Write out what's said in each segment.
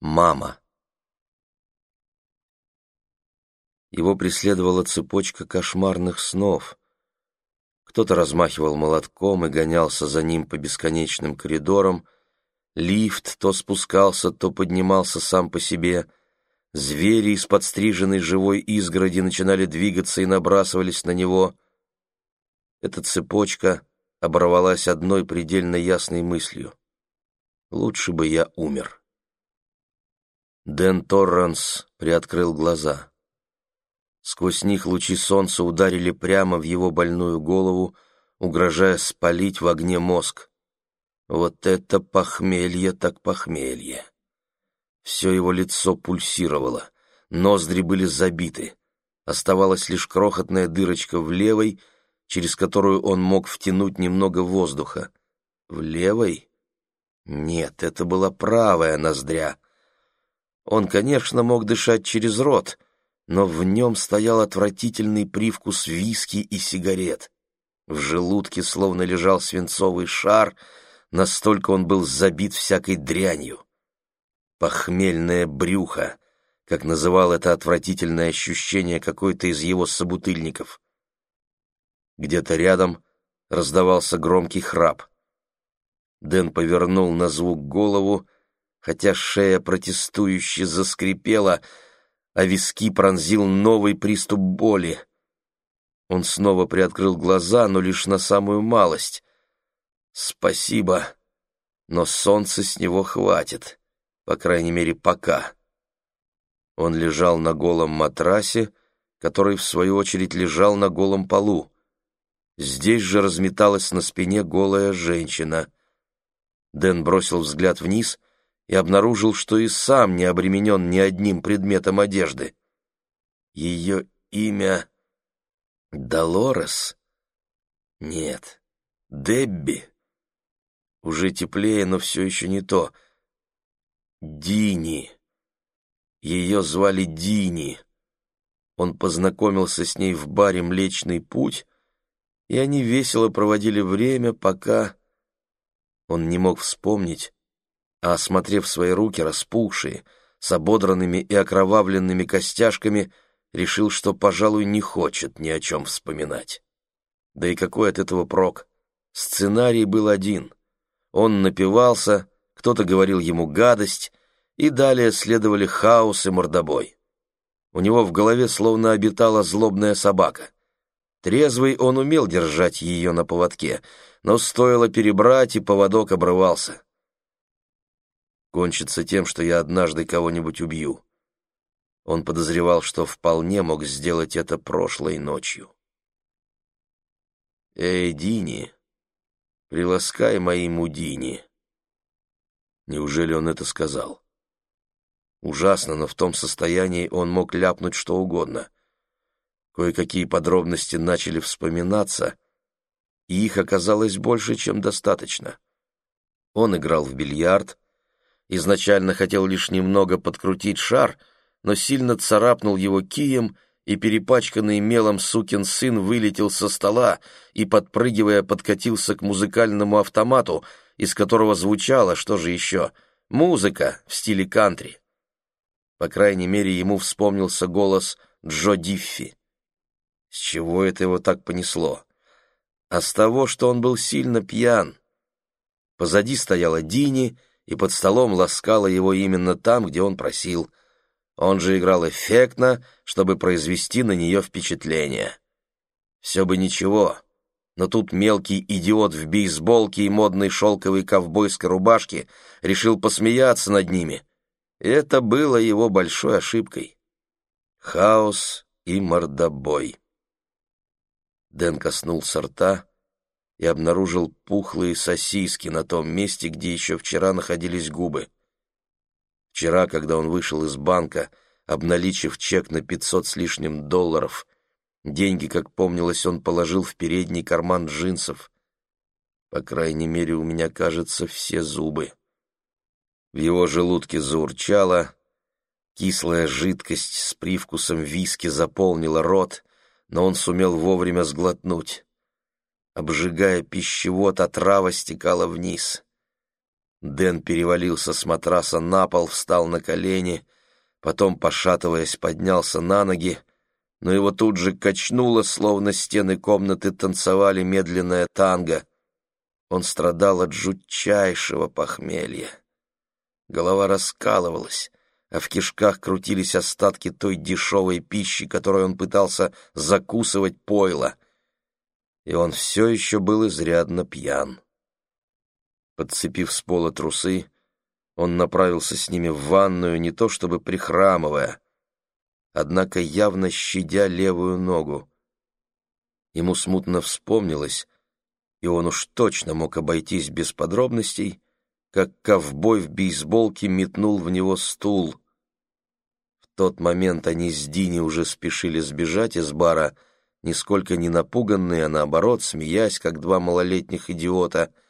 Мама. Его преследовала цепочка кошмарных снов. Кто-то размахивал молотком и гонялся за ним по бесконечным коридорам. Лифт то спускался, то поднимался сам по себе. Звери из подстриженной живой изгороди начинали двигаться и набрасывались на него. Эта цепочка оборвалась одной предельно ясной мыслью. «Лучше бы я умер». Дэн Торранс приоткрыл глаза. Сквозь них лучи солнца ударили прямо в его больную голову, угрожая спалить в огне мозг. Вот это похмелье так похмелье! Все его лицо пульсировало, ноздри были забиты. Оставалась лишь крохотная дырочка в левой, через которую он мог втянуть немного воздуха. В левой? Нет, это была правая ноздря. Он, конечно, мог дышать через рот, но в нем стоял отвратительный привкус виски и сигарет. В желудке словно лежал свинцовый шар, настолько он был забит всякой дрянью. Похмельное брюхо, как называл это отвратительное ощущение какой-то из его собутыльников. Где-то рядом раздавался громкий храп. Дэн повернул на звук голову, хотя шея протестующе заскрипела — а виски пронзил новый приступ боли. Он снова приоткрыл глаза, но лишь на самую малость. «Спасибо, но солнца с него хватит, по крайней мере, пока». Он лежал на голом матрасе, который, в свою очередь, лежал на голом полу. Здесь же разметалась на спине голая женщина. Дэн бросил взгляд вниз и обнаружил, что и сам не обременен ни одним предметом одежды. Ее имя Долорес? Нет, Дебби. Уже теплее, но все еще не то. Дини. Ее звали Дини. Он познакомился с ней в баре «Млечный путь», и они весело проводили время, пока... Он не мог вспомнить, а, осмотрев свои руки, распухшие, с ободранными и окровавленными костяшками, решил, что, пожалуй, не хочет ни о чем вспоминать. Да и какой от этого прок? Сценарий был один. Он напивался, кто-то говорил ему гадость, и далее следовали хаос и мордобой. У него в голове словно обитала злобная собака. Трезвый он умел держать ее на поводке, но стоило перебрать, и поводок обрывался кончится тем, что я однажды кого-нибудь убью. Он подозревал, что вполне мог сделать это прошлой ночью. «Эй, Дини, приласкай мои мудини». Неужели он это сказал? Ужасно, но в том состоянии он мог ляпнуть что угодно. Кое-какие подробности начали вспоминаться, и их оказалось больше, чем достаточно. Он играл в бильярд, Изначально хотел лишь немного подкрутить шар, но сильно царапнул его кием, и перепачканный мелом сукин сын вылетел со стола и, подпрыгивая, подкатился к музыкальному автомату, из которого звучало, что же еще, музыка в стиле кантри. По крайней мере, ему вспомнился голос Джо Диффи. С чего это его так понесло? А с того, что он был сильно пьян. Позади стояла Дини, и под столом ласкала его именно там, где он просил. Он же играл эффектно, чтобы произвести на нее впечатление. Все бы ничего, но тут мелкий идиот в бейсболке и модной шелковой ковбойской рубашке решил посмеяться над ними. Это было его большой ошибкой. Хаос и мордобой. Дэн коснулся рта, и обнаружил пухлые сосиски на том месте, где еще вчера находились губы. Вчера, когда он вышел из банка, обналичив чек на пятьсот с лишним долларов, деньги, как помнилось, он положил в передний карман джинсов. По крайней мере, у меня, кажется, все зубы. В его желудке заурчало, кислая жидкость с привкусом виски заполнила рот, но он сумел вовремя сглотнуть. Обжигая пищевод, отрава стекала вниз. Дэн перевалился с матраса на пол, встал на колени, потом, пошатываясь, поднялся на ноги, но его тут же качнуло, словно стены комнаты танцевали медленное танго. Он страдал от жутчайшего похмелья. Голова раскалывалась, а в кишках крутились остатки той дешевой пищи, которой он пытался закусывать пойло. И он все еще был изрядно пьян. Подцепив с пола трусы, он направился с ними в ванную, не то чтобы прихрамывая, однако явно щадя левую ногу. Ему смутно вспомнилось, и он уж точно мог обойтись без подробностей, как ковбой в бейсболке метнул в него стул. В тот момент они с Дини уже спешили сбежать из бара, нисколько не напуганные, а наоборот, смеясь, как два малолетних идиота —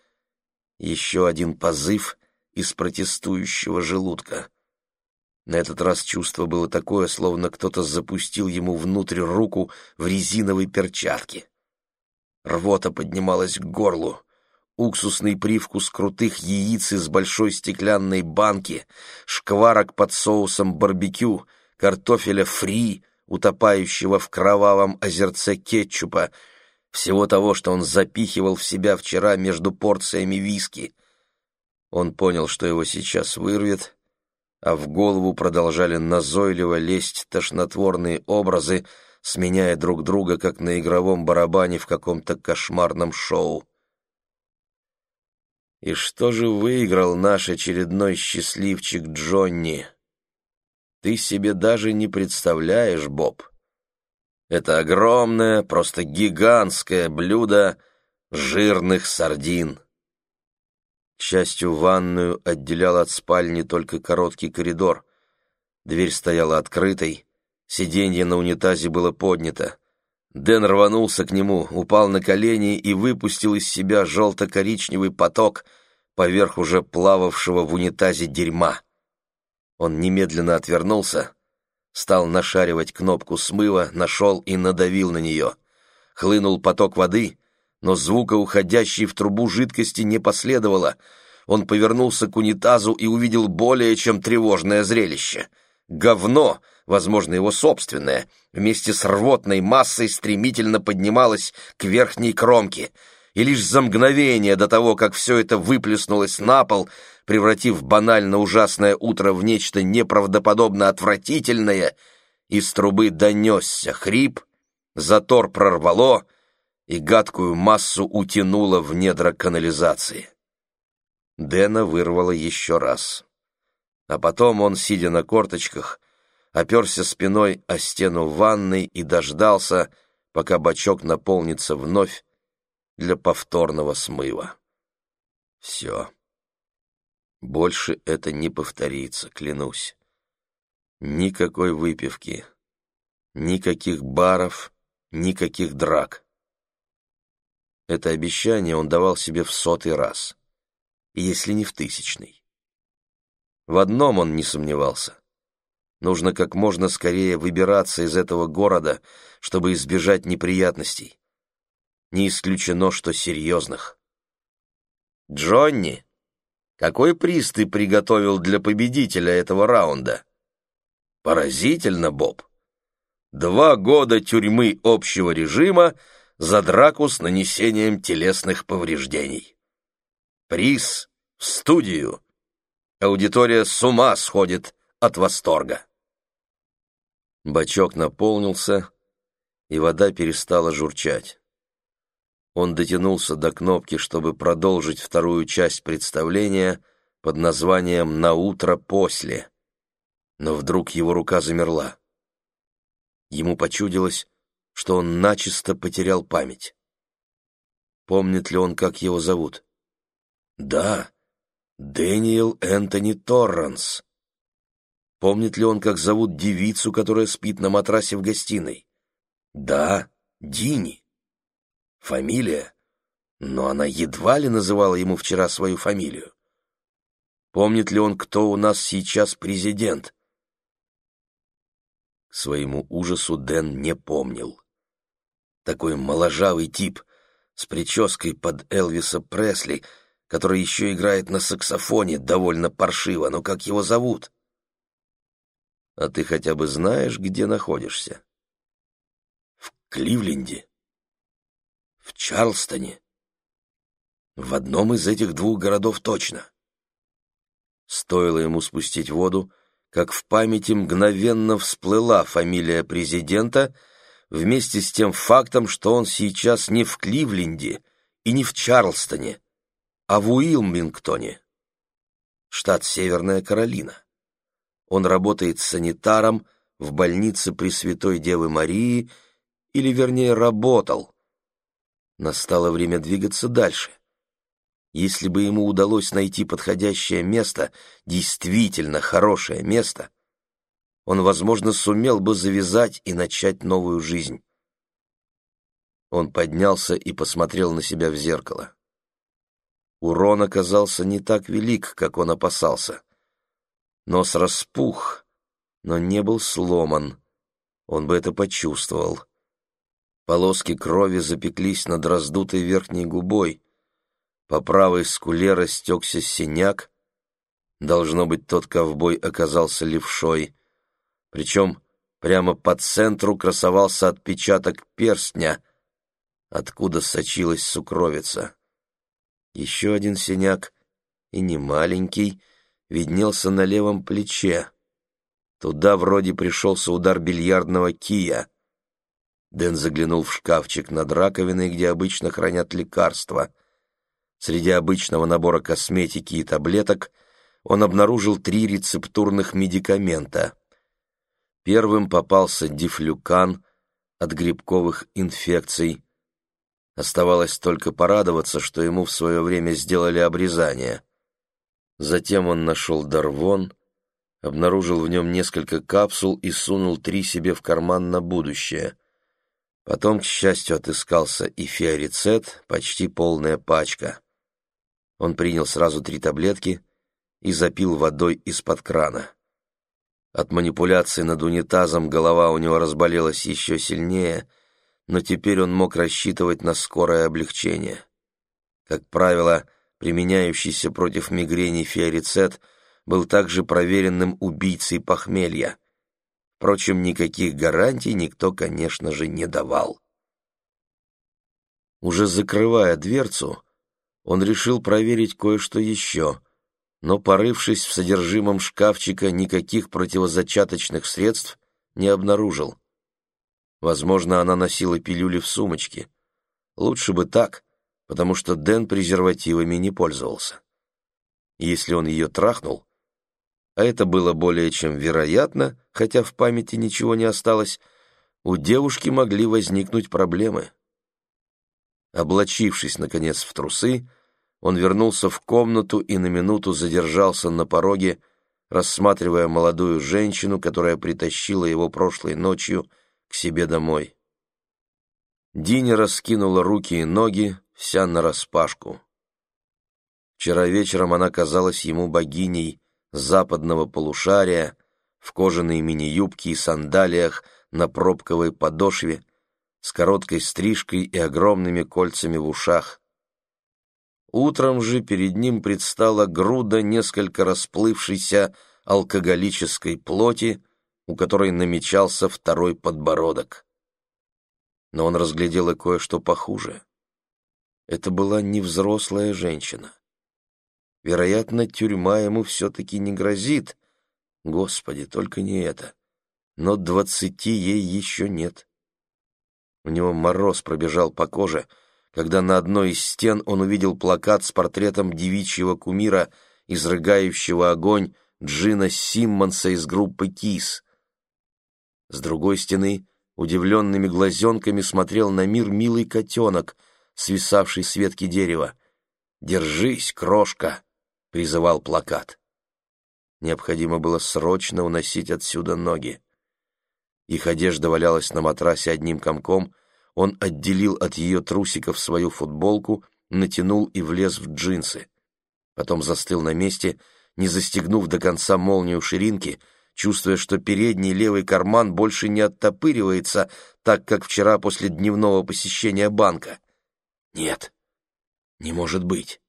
еще один позыв из протестующего желудка. На этот раз чувство было такое, словно кто-то запустил ему внутрь руку в резиновой перчатке. Рвота поднималась к горлу. Уксусный привкус крутых яиц из большой стеклянной банки, шкварок под соусом барбекю, картофеля фри, утопающего в кровавом озерце кетчупа — всего того, что он запихивал в себя вчера между порциями виски. Он понял, что его сейчас вырвет, а в голову продолжали назойливо лезть тошнотворные образы, сменяя друг друга, как на игровом барабане в каком-то кошмарном шоу. И что же выиграл наш очередной счастливчик Джонни? Ты себе даже не представляешь, Боб. Это огромное, просто гигантское блюдо жирных сардин. К счастью, ванную отделял от спальни только короткий коридор. Дверь стояла открытой, сиденье на унитазе было поднято. Дэн рванулся к нему, упал на колени и выпустил из себя желто-коричневый поток поверх уже плававшего в унитазе дерьма. Он немедленно отвернулся, стал нашаривать кнопку смыва, нашел и надавил на нее. Хлынул поток воды, но звука уходящей в трубу жидкости не последовало. Он повернулся к унитазу и увидел более чем тревожное зрелище. Говно, возможно, его собственное, вместе с рвотной массой стремительно поднималось к верхней кромке — и лишь за мгновение до того, как все это выплеснулось на пол, превратив банально ужасное утро в нечто неправдоподобно отвратительное, из трубы донесся хрип, затор прорвало и гадкую массу утянуло в недра канализации. Дэна вырвало еще раз. А потом он, сидя на корточках, оперся спиной о стену ванной и дождался, пока бачок наполнится вновь для повторного смыва. Все. Больше это не повторится, клянусь. Никакой выпивки, никаких баров, никаких драк. Это обещание он давал себе в сотый раз, если не в тысячный. В одном он не сомневался. Нужно как можно скорее выбираться из этого города, чтобы избежать неприятностей. Не исключено, что серьезных. «Джонни!» Какой приз ты приготовил для победителя этого раунда? Поразительно, Боб. Два года тюрьмы общего режима за драку с нанесением телесных повреждений. Приз в студию. Аудитория с ума сходит от восторга. Бачок наполнился, и вода перестала журчать. Он дотянулся до кнопки, чтобы продолжить вторую часть представления под названием «На утро после». Но вдруг его рука замерла. Ему почудилось, что он начисто потерял память. Помнит ли он, как его зовут? Да, Дэниел Энтони Торранс. Помнит ли он, как зовут девицу, которая спит на матрасе в гостиной? Да, Дини. Фамилия? Но она едва ли называла ему вчера свою фамилию. Помнит ли он, кто у нас сейчас президент? К своему ужасу Дэн не помнил. Такой моложавый тип, с прической под Элвиса Пресли, который еще играет на саксофоне довольно паршиво, но как его зовут? А ты хотя бы знаешь, где находишься? В Кливленде? В Чарлстоне? В одном из этих двух городов точно. Стоило ему спустить воду, как в памяти мгновенно всплыла фамилия президента вместе с тем фактом, что он сейчас не в Кливленде и не в Чарлстоне, а в Уилмингтоне, штат Северная Каролина. Он работает санитаром в больнице Пресвятой Девы Марии, или, вернее, работал. Настало время двигаться дальше. Если бы ему удалось найти подходящее место, действительно хорошее место, он, возможно, сумел бы завязать и начать новую жизнь. Он поднялся и посмотрел на себя в зеркало. Урон оказался не так велик, как он опасался. Нос распух, но не был сломан. Он бы это почувствовал. Полоски крови запеклись над раздутой верхней губой. По правой скуле растекся синяк. Должно быть, тот ковбой оказался левшой. Причем прямо по центру красовался отпечаток перстня, откуда сочилась сукровица. Еще один синяк, и не маленький, виднелся на левом плече. Туда вроде пришелся удар бильярдного кия. Дэн заглянул в шкафчик над раковиной, где обычно хранят лекарства. Среди обычного набора косметики и таблеток он обнаружил три рецептурных медикамента. Первым попался дифлюкан от грибковых инфекций. Оставалось только порадоваться, что ему в свое время сделали обрезание. Затем он нашел Дарвон, обнаружил в нем несколько капсул и сунул три себе в карман на будущее. Потом, к счастью, отыскался и фиорицет, почти полная пачка. Он принял сразу три таблетки и запил водой из-под крана. От манипуляции над унитазом голова у него разболелась еще сильнее, но теперь он мог рассчитывать на скорое облегчение. Как правило, применяющийся против мигрени фиорицет, был также проверенным убийцей похмелья. Впрочем, никаких гарантий никто, конечно же, не давал. Уже закрывая дверцу, он решил проверить кое-что еще, но, порывшись в содержимом шкафчика, никаких противозачаточных средств не обнаружил. Возможно, она носила пилюли в сумочке. Лучше бы так, потому что Дэн презервативами не пользовался. Если он ее трахнул, а это было более чем вероятно, хотя в памяти ничего не осталось, у девушки могли возникнуть проблемы. Облачившись, наконец, в трусы, он вернулся в комнату и на минуту задержался на пороге, рассматривая молодую женщину, которая притащила его прошлой ночью к себе домой. Диня раскинула руки и ноги, вся нараспашку. Вчера вечером она казалась ему богиней западного полушария в кожаной мини-юбке и сандалиях на пробковой подошве, с короткой стрижкой и огромными кольцами в ушах. Утром же перед ним предстала груда несколько расплывшейся алкоголической плоти, у которой намечался второй подбородок. Но он разглядел и кое-что похуже. Это была не взрослая женщина. Вероятно, тюрьма ему все-таки не грозит. Господи, только не это. Но двадцати ей еще нет. У него мороз пробежал по коже, когда на одной из стен он увидел плакат с портретом девичьего кумира, изрыгающего огонь Джина Симмонса из группы «Кис». С другой стены удивленными глазенками смотрел на мир милый котенок — свисавший с ветки дерева. «Держись, крошка!» — призывал плакат. Необходимо было срочно уносить отсюда ноги. Их одежда валялась на матрасе одним комком, он отделил от ее трусиков свою футболку, натянул и влез в джинсы. Потом застыл на месте, не застегнув до конца молнию ширинки, чувствуя, что передний левый карман больше не оттопыривается, так как вчера после дневного посещения банка. Нет, не может быть.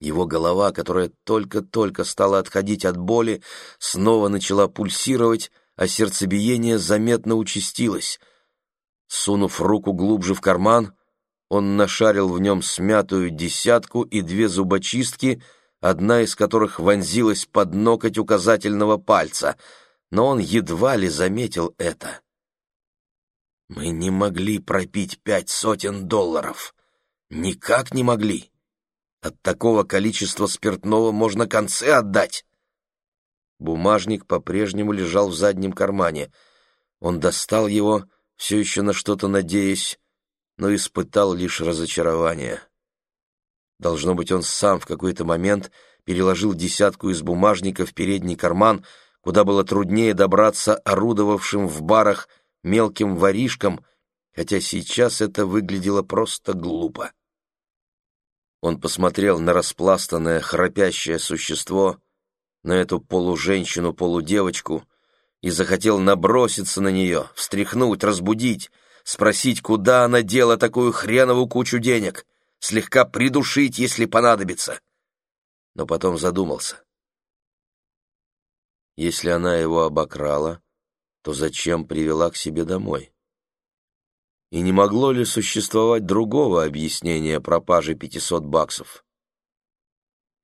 Его голова, которая только-только стала отходить от боли, снова начала пульсировать, а сердцебиение заметно участилось. Сунув руку глубже в карман, он нашарил в нем смятую десятку и две зубочистки, одна из которых вонзилась под ноготь указательного пальца, но он едва ли заметил это. Мы не могли пропить пять сотен долларов. Никак не могли. От такого количества спиртного можно концы отдать. Бумажник по-прежнему лежал в заднем кармане. Он достал его, все еще на что-то надеясь, но испытал лишь разочарование. Должно быть, он сам в какой-то момент переложил десятку из бумажника в передний карман, куда было труднее добраться орудовавшим в барах мелким воришкам, хотя сейчас это выглядело просто глупо. Он посмотрел на распластанное, храпящее существо, на эту полуженщину-полудевочку, и захотел наброситься на нее, встряхнуть, разбудить, спросить, куда она дела такую хреновую кучу денег, слегка придушить, если понадобится. Но потом задумался. Если она его обокрала, то зачем привела к себе домой? И не могло ли существовать другого объяснения пропажи 500 баксов?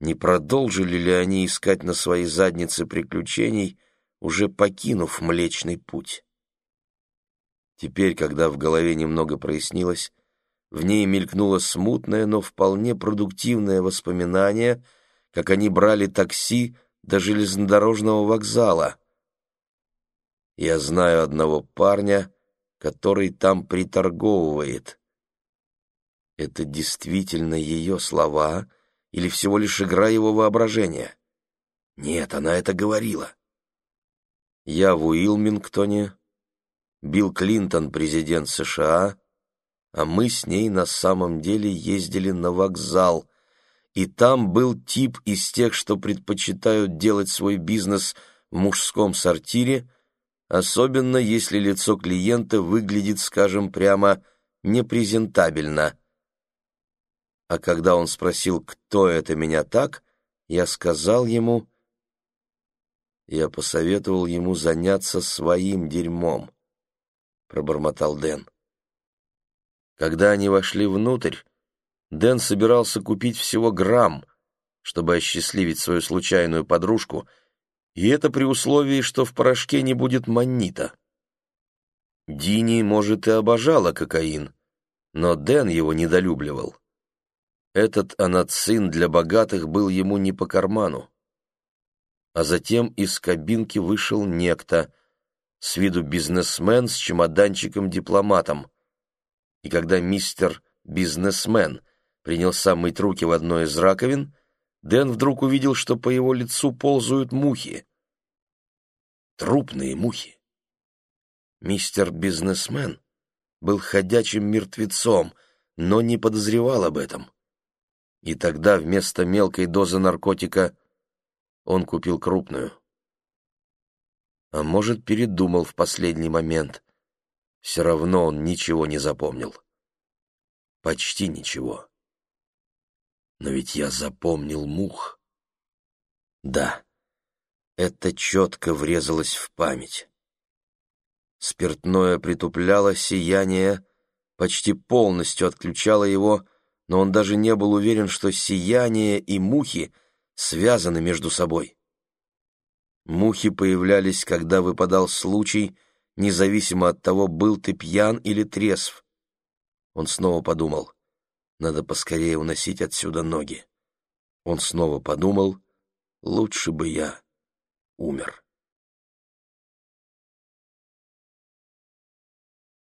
Не продолжили ли они искать на своей заднице приключений, уже покинув Млечный Путь? Теперь, когда в голове немного прояснилось, в ней мелькнуло смутное, но вполне продуктивное воспоминание, как они брали такси до железнодорожного вокзала. Я знаю одного парня, который там приторговывает. Это действительно ее слова или всего лишь игра его воображения? Нет, она это говорила. Я в Уилмингтоне, Билл Клинтон президент США, а мы с ней на самом деле ездили на вокзал, и там был тип из тех, что предпочитают делать свой бизнес в мужском сортире, особенно если лицо клиента выглядит, скажем прямо, непрезентабельно. А когда он спросил, кто это меня так, я сказал ему... Я посоветовал ему заняться своим дерьмом, — пробормотал Дэн. Когда они вошли внутрь, Дэн собирался купить всего грамм, чтобы осчастливить свою случайную подружку — и это при условии, что в порошке не будет маннита. Дини, может, и обожала кокаин, но Дэн его недолюбливал. Этот анацин для богатых был ему не по карману. А затем из кабинки вышел некто, с виду бизнесмен с чемоданчиком-дипломатом. И когда мистер бизнесмен принялся мыть руки в одной из раковин, Дэн вдруг увидел, что по его лицу ползают мухи. Трупные мухи. Мистер Бизнесмен был ходячим мертвецом, но не подозревал об этом. И тогда вместо мелкой дозы наркотика он купил крупную. А может, передумал в последний момент. Все равно он ничего не запомнил. Почти ничего. Но ведь я запомнил мух. Да, это четко врезалось в память. Спиртное притупляло сияние, почти полностью отключало его, но он даже не был уверен, что сияние и мухи связаны между собой. Мухи появлялись, когда выпадал случай, независимо от того, был ты пьян или трезв. Он снова подумал. Надо поскорее уносить отсюда ноги. Он снова подумал, лучше бы я умер.